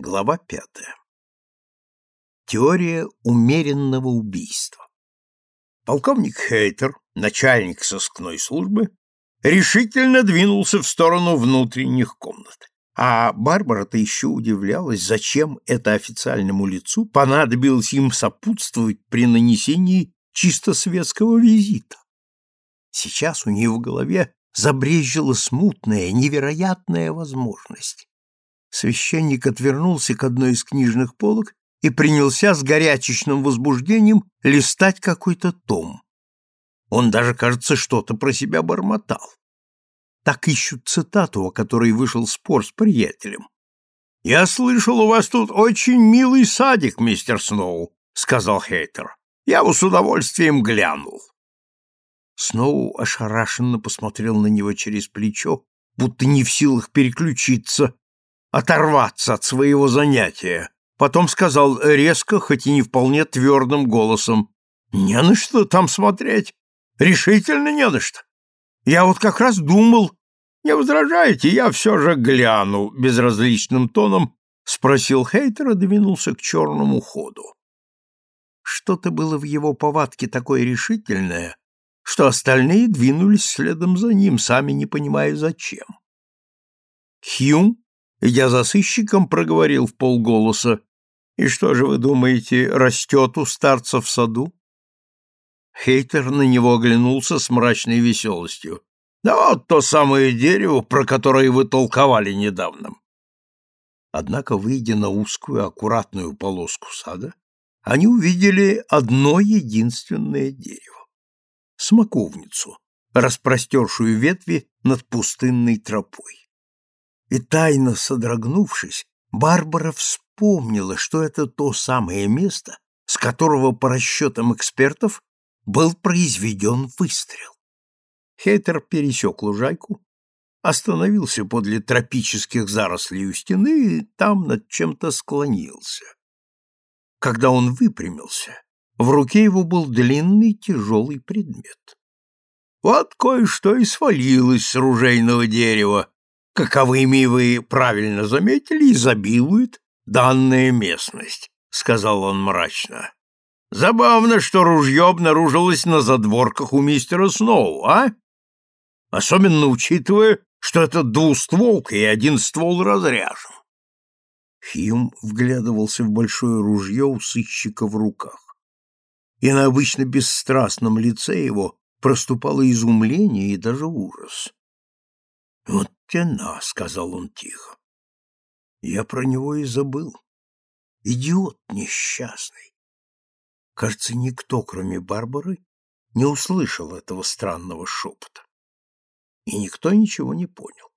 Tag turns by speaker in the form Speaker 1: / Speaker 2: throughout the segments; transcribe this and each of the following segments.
Speaker 1: Глава пятая. Теория умеренного убийства. Полковник Хейтер, начальник сыскной службы, решительно двинулся в сторону внутренних комнат. А Барбара-то еще удивлялась, зачем это официальному лицу понадобилось им сопутствовать при нанесении чисто светского визита. Сейчас у нее в голове забрезжила смутная, невероятная возможность. Священник отвернулся к одной из книжных полок и принялся с горячечным возбуждением листать какой-то том. Он даже, кажется, что-то про себя бормотал. Так ищут цитату, о которой вышел спор с приятелем. «Я слышал, у вас тут очень милый садик, мистер Сноу», — сказал Хейтер. «Я бы с удовольствием глянул». Сноу ошарашенно посмотрел на него через плечо, будто не в силах переключиться оторваться от своего занятия. Потом сказал резко, хоть и не вполне твердым голосом, «Не на что там смотреть. Решительно не на что. Я вот как раз думал, не возражаете, я все же гляну», безразличным тоном спросил Хейтер и двинулся к черному ходу. Что-то было в его повадке такое решительное, что остальные двинулись следом за ним, сами не понимая зачем. Хьюм я за сыщиком проговорил в полголоса. «И что же вы думаете, растет у старца в саду?» Хейтер на него оглянулся с мрачной веселостью. «Да вот то самое дерево, про которое вы толковали недавно». Однако, выйдя на узкую, аккуратную полоску сада, они увидели одно единственное дерево — смоковницу, распростершую ветви над пустынной тропой. И тайно содрогнувшись, Барбара вспомнила, что это то самое место, с которого, по расчетам экспертов, был произведен выстрел. Хейтер пересек лужайку, остановился подле тропических зарослей у стены и там над чем-то склонился. Когда он выпрямился, в руке его был длинный тяжелый предмет. Вот кое-что и свалилось с ружейного дерева, каковыми вы правильно заметили, изобилует данная местность, сказал он мрачно. Забавно, что ружье обнаружилось на задворках у мистера Сноу, а? Особенно учитывая, что это двустволка и один ствол разряжен. Хьюм вглядывался в большое ружье у сыщика в руках. И на обычно бесстрастном лице его проступало изумление и даже ужас. «Вот тена», — сказал он тихо. «Я про него и забыл. Идиот несчастный». Кажется, никто, кроме Барбары, не услышал этого странного шепота. И никто ничего не понял.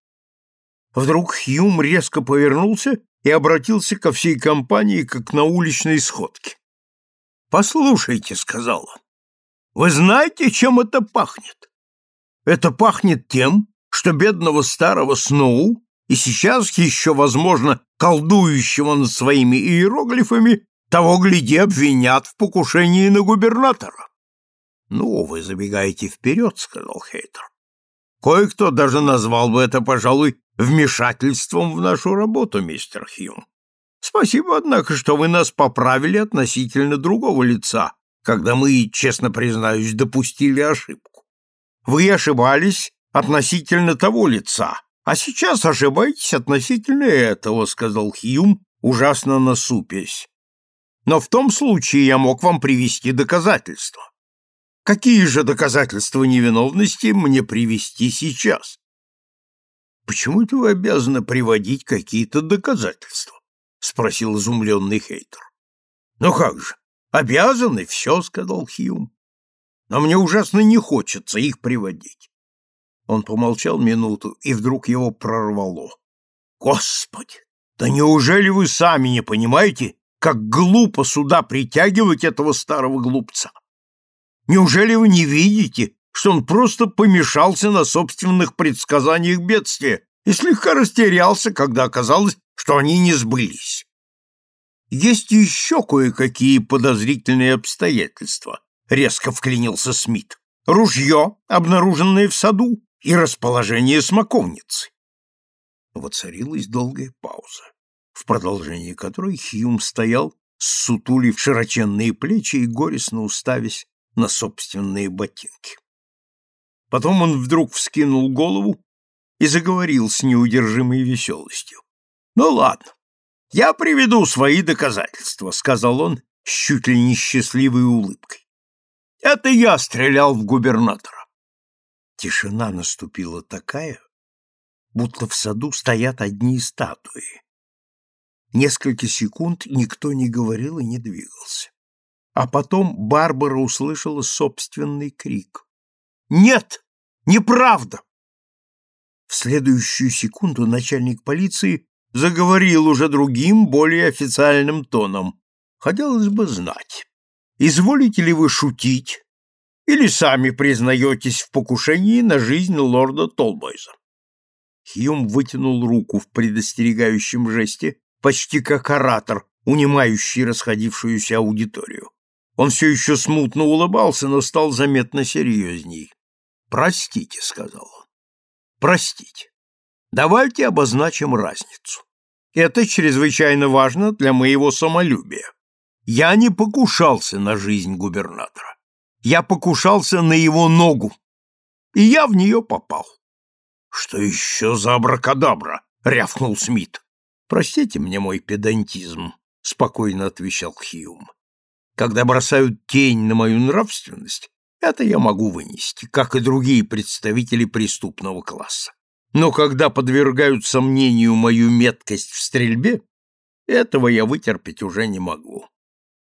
Speaker 1: Вдруг Хьюм резко повернулся и обратился ко всей компании, как на уличной сходке. «Послушайте», — сказал он, — «вы знаете, чем это пахнет? Это пахнет тем, что бедного старого Сноу и сейчас еще, возможно, колдующего над своими иероглифами, того, гляди, обвинят в покушении на губернатора. — Ну, вы забегаете вперед, — сказал Хейтер. — Кое-кто даже назвал бы это, пожалуй, вмешательством в нашу работу, мистер Хьюм. Спасибо, однако, что вы нас поправили относительно другого лица, когда мы, честно признаюсь, допустили ошибку. Вы ошибались относительно того лица, а сейчас ошибаетесь относительно этого, сказал Хьюм, ужасно насупясь. Но в том случае я мог вам привести доказательства. Какие же доказательства невиновности мне привести сейчас? Почему это вы обязаны приводить какие-то доказательства? спросил изумленный Хейтер. Ну как же, обязаны, все, сказал Хьюм. Но мне ужасно не хочется их приводить. Он помолчал минуту, и вдруг его прорвало. «Господи! Да неужели вы сами не понимаете, как глупо сюда притягивать этого старого глупца? Неужели вы не видите, что он просто помешался на собственных предсказаниях бедствия и слегка растерялся, когда оказалось, что они не сбылись? Есть еще кое-какие подозрительные обстоятельства, резко вклинился Смит. Ружье, обнаруженное в саду, и расположение смоковницы. Воцарилась долгая пауза. в продолжении которой Хьюм стоял, ссутулив широченные плечи и горестно уставясь на собственные ботинки. Потом он вдруг вскинул голову и заговорил с неудержимой веселостью. — Ну ладно, я приведу свои доказательства, — сказал он с чуть ли не счастливой улыбкой. — Это я стрелял в губернатора. Тишина наступила такая, будто в саду стоят одни статуи. Несколько секунд никто не говорил и не двигался. А потом Барбара услышала собственный крик. «Нет! Неправда!» В следующую секунду начальник полиции заговорил уже другим, более официальным тоном. Хотелось бы знать, изволите ли вы шутить или сами признаетесь в покушении на жизнь лорда Толбойза? Хьюм вытянул руку в предостерегающем жесте, почти как оратор, унимающий расходившуюся аудиторию. Он все еще смутно улыбался, но стал заметно серьезней. «Простите», — сказал он. «Простите. Давайте обозначим разницу. Это чрезвычайно важно для моего самолюбия. Я не покушался на жизнь губернатора. Я покушался на его ногу, и я в нее попал. «Что еще за абракадабра?» — рявкнул Смит. «Простите мне мой педантизм», — спокойно отвечал Хьюм. «Когда бросают тень на мою нравственность, это я могу вынести, как и другие представители преступного класса. Но когда подвергают сомнению мою меткость в стрельбе, этого я вытерпеть уже не могу.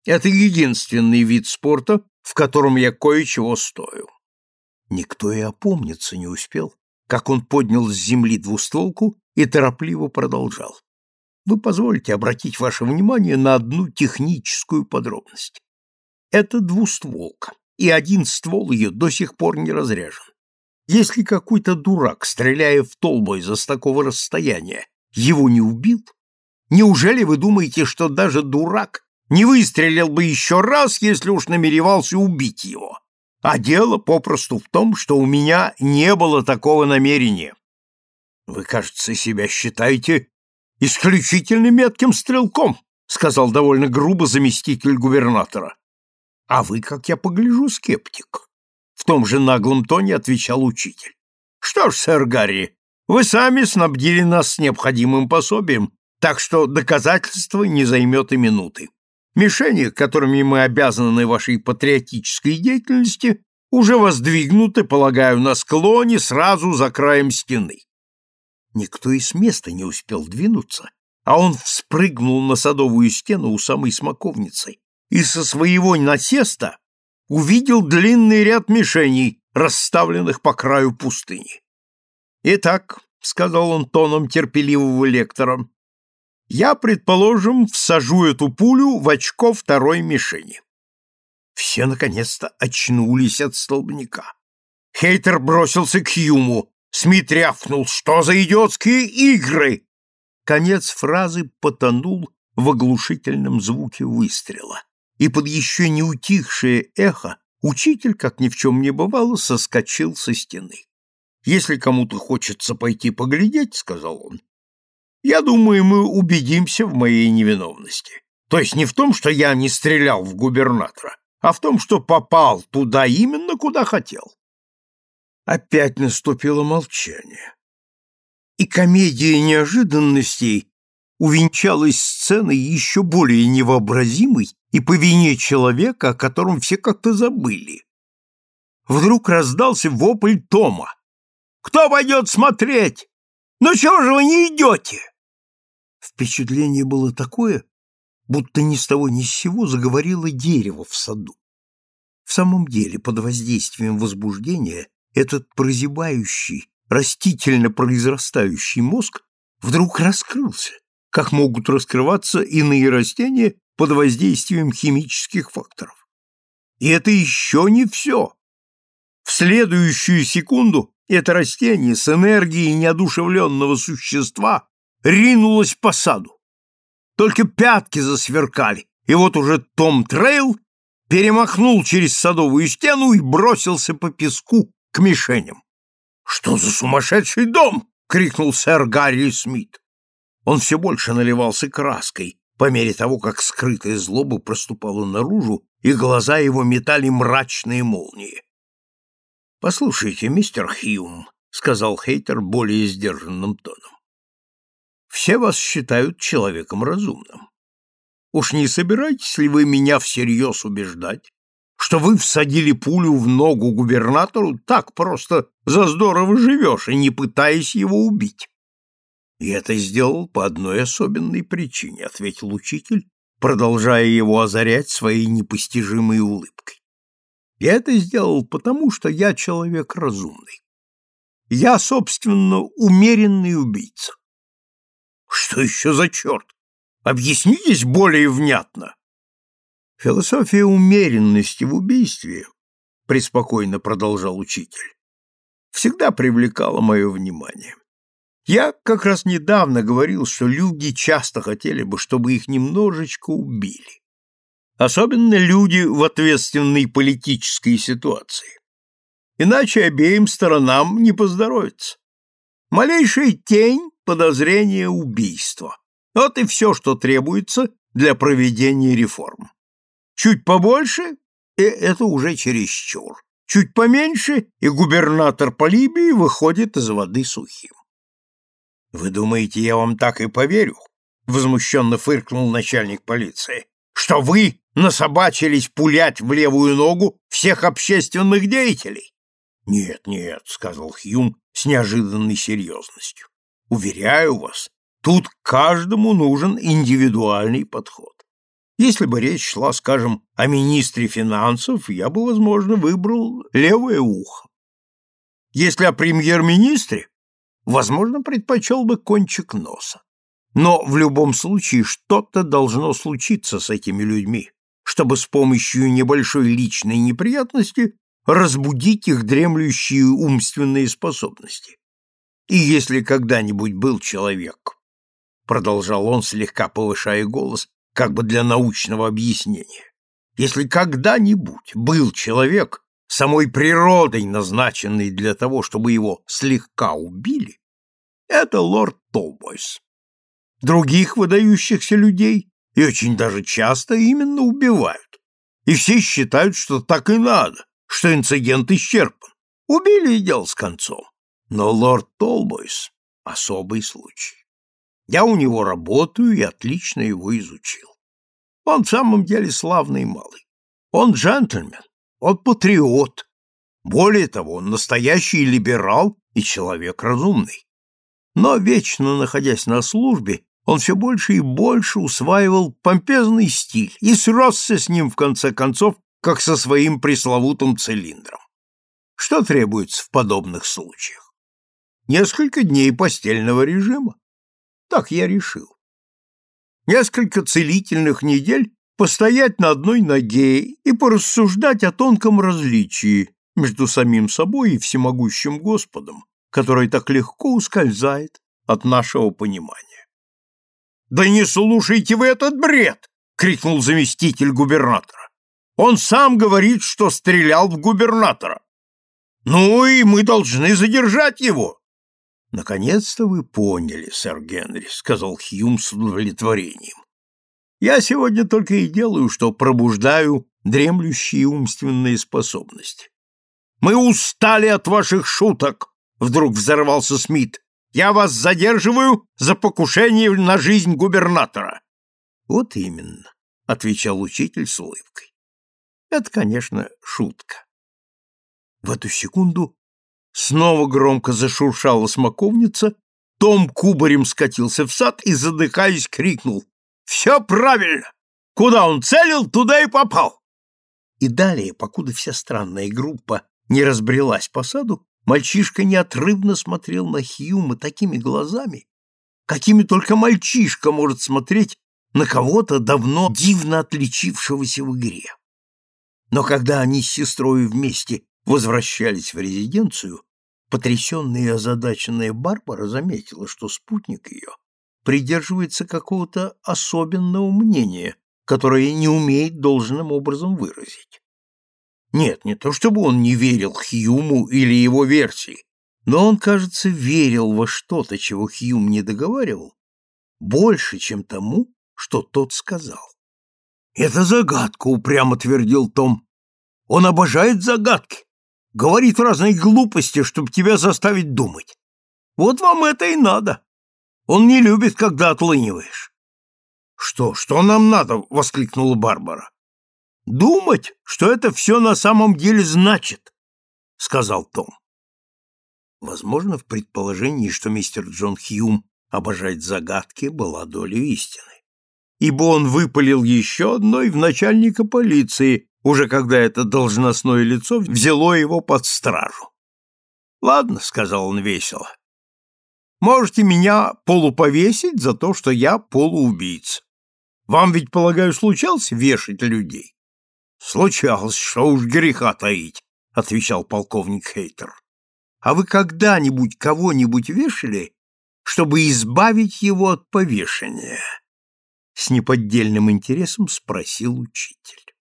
Speaker 1: Это единственный вид спорта, в котором я кое-чего стою. Никто и опомниться не успел, как он поднял с земли двустволку и торопливо продолжал. Вы позволите обратить ваше внимание на одну техническую подробность. Это двустволка, и один ствол ее до сих пор не разряжен. Если какой-то дурак, стреляя в Толбойза с такого расстояния, его не убил, неужели вы думаете, что даже дурак не выстрелил бы еще раз, если уж намеревался убить его? А дело попросту в том, что у меня не было такого намерения. Вы, кажется, себя считаете исключительно метким стрелком, сказал довольно грубо заместитель губернатора. А вы, как я погляжу, скептик. В том же наглом тоне отвечал учитель. Что ж, сэр Гарри, вы сами снабдили нас необходимым пособием, так что доказательство не займет и минуты. Мишени, которыми мы обязаны вашей патриотической деятельности, уже воздвигнуты, полагаю, на склоне сразу за краем стены. Никто и с места не успел двинуться, а он вспрыгнул на садовую стену у самой смоковницы и со своего насеста увидел длинный ряд мишеней, расставленных по краю пустыни. «Итак», — сказал он тоном терпеливого лектора, я, предположим, всажу эту пулю в очко второй мишени. Все наконец-то очнулись от столбняка. Хейтер бросился к Юму. Смит рявкнул. «Что за идиотские игры?» Конец фразы потонул в оглушительном звуке выстрела. И под еще не утихшее эхо учитель, как ни в чем не бывало, соскочил со стены. «Если кому-то хочется пойти поглядеть, — сказал он, я думаю, мы убедимся в моей невиновности. То есть не в том, что я не стрелял в губернатора, а в том, что попал туда именно, куда хотел. Опять наступило молчание. И комедия неожиданностей увенчалась сценой еще более невообразимой и по вине человека, о котором все как-то забыли. Вдруг раздался вопль Тома. «Кто пойдет смотреть? Ну чего же вы не идете?» Впечатление было такое, будто ни с того ни с сего заговорило дерево в саду. В самом деле, под воздействием возбуждения, этот прозябающий, растительно произрастающий мозг вдруг раскрылся, как могут раскрываться иные растения под воздействием химических факторов. И это еще не все. В следующую секунду это растение с энергией неодушевленного существа ринулась по саду. Только пятки засверкали, и вот уже Том Трейл перемахнул через садовую стену и бросился по песку к мишеням. «Что за сумасшедший дом?» — крикнул сэр Гарри Смит. Он все больше наливался краской, по мере того, как скрытая злоба проступала наружу, и глаза его метали мрачные молнии. «Послушайте, мистер Хьюм», — сказал Хейтер более сдержанным тоном, — «все вас считают человеком разумным. Уж не собираетесь ли вы меня всерьез убеждать, что вы всадили пулю в ногу губернатору так просто за здорово живешь и не пытаясь его убить?» «И это сделал по одной особенной причине», — ответил учитель, продолжая его озарять своей непостижимой улыбкой. «Я это сделал потому, что я человек разумный. Я, собственно, умеренный убийца». «Что еще за черт? Объяснитесь более внятно». «Философия умеренности в убийстве», — преспокойно продолжал учитель, — «всегда привлекала мое внимание. Я как раз недавно говорил, что люди часто хотели бы, чтобы их немножечко убили. Особенно люди в ответственной политической ситуации. Иначе обеим сторонам не поздоровится. Малейшая тень подозрения убийства. Вот и все, что требуется для проведения реформ. Чуть побольше, и это уже чересчур. Чуть поменьше, и губернатор Полибии выходит из воды сухим. Вы думаете, я вам так и поверю? Возмущенно фыркнул начальник полиции. Что вы насобачились пулять в левую ногу всех общественных деятелей? Нет, нет, сказал Хьюм с неожиданной серьезностью. Уверяю вас, тут каждому нужен индивидуальный подход. Если бы речь шла, скажем, о министре финансов, я бы, возможно, выбрал левое ухо. Если о премьер-министре, возможно, предпочел бы кончик носа. Но в любом случае что-то должно случиться с этими людьми, чтобы с помощью небольшой личной неприятности разбудить их дремлющие умственные способности. И если когда-нибудь был человек, продолжал он, слегка повышая голос, как бы для научного объяснения, если когда-нибудь был человек, самой природой назначенный для того, чтобы его слегка убили, это лорд Толбойс. Других выдающихся людей и очень даже часто именно убивают. И все считают, что так и надо, что инцидент исчерпан. Убили и дел с концом. Но лорд Толбойс — особый случай. Я у него работаю и отлично его изучил. Он в самом деле славный малый. Он джентльмен, он патриот. Более того, он настоящий либерал и человек разумный. Но, вечно находясь на службе, он все больше и больше усваивал помпезный стиль и сросся с ним, в конце концов, как со своим пресловутым цилиндром. Что требуется в подобных случаях? Несколько дней постельного режима. Так я решил. Несколько целительных недель постоять на одной ноге и порассуждать о тонком различии между самим собой и всемогущим Господом, который так легко ускользает от нашего понимания. «Да не слушайте вы этот бред!» — крикнул заместитель губернатора. «Он сам говорит, что стрелял в губернатора. Ну и мы должны задержать его!» «Наконец-то вы поняли, сэр Генри», — сказал Хьюм с удовлетворением. Я сегодня только и делаю, что пробуждаю дремлющие умственные способности. Мы устали от ваших шуток, вдруг взорвался Смит. Я вас задерживаю за покушение на жизнь губернатора. Вот именно, отвечал учитель с улыбкой. Это, конечно, шутка. В эту секунду снова громко зашуршала смоковница, Том кубарем скатился в сад и, задыхаясь, крикнул все правильно. Куда он целил, туда и попал. И далее, покуда вся странная группа не разбрелась по саду, мальчишка неотрывно смотрел на Хьюма такими глазами, какими только мальчишка может смотреть на кого-то давно дивно отличившегося в игре. Но когда они с сестрой вместе возвращались в резиденцию, потрясенная и озадаченная Барбара заметила, что спутник ее придерживается какого-то особенного мнения, которое не умеет должным образом выразить. Нет, не то чтобы он не верил Хьюму или его версии, но он, кажется, верил во что-то, чего Хьюм не договаривал, больше, чем тому, что тот сказал. «Это загадка», — упрямо твердил Том. «Он обожает загадки, говорит разные глупости, чтобы тебя заставить думать. Вот вам это и надо. Он не любит, когда отлыниваешь». «Что, что нам надо?» — воскликнула Барбара. «Думать, что это все на самом деле значит», — сказал Том. Возможно, в предположении, что мистер Джон Хьюм обожает загадки, была доля истины. Ибо он выпалил еще одной в начальника полиции, уже когда это должностное лицо взяло его под стражу. «Ладно», — сказал он весело, — «можете меня полуповесить за то, что я полуубийца. Вам ведь, полагаю, случалось вешать людей?» «Случалось, что уж греха таить», — отвечал полковник Хейтер. «А вы когда-нибудь кого-нибудь вешали, чтобы избавить его от повешения?» С неподдельным интересом спросил учитель.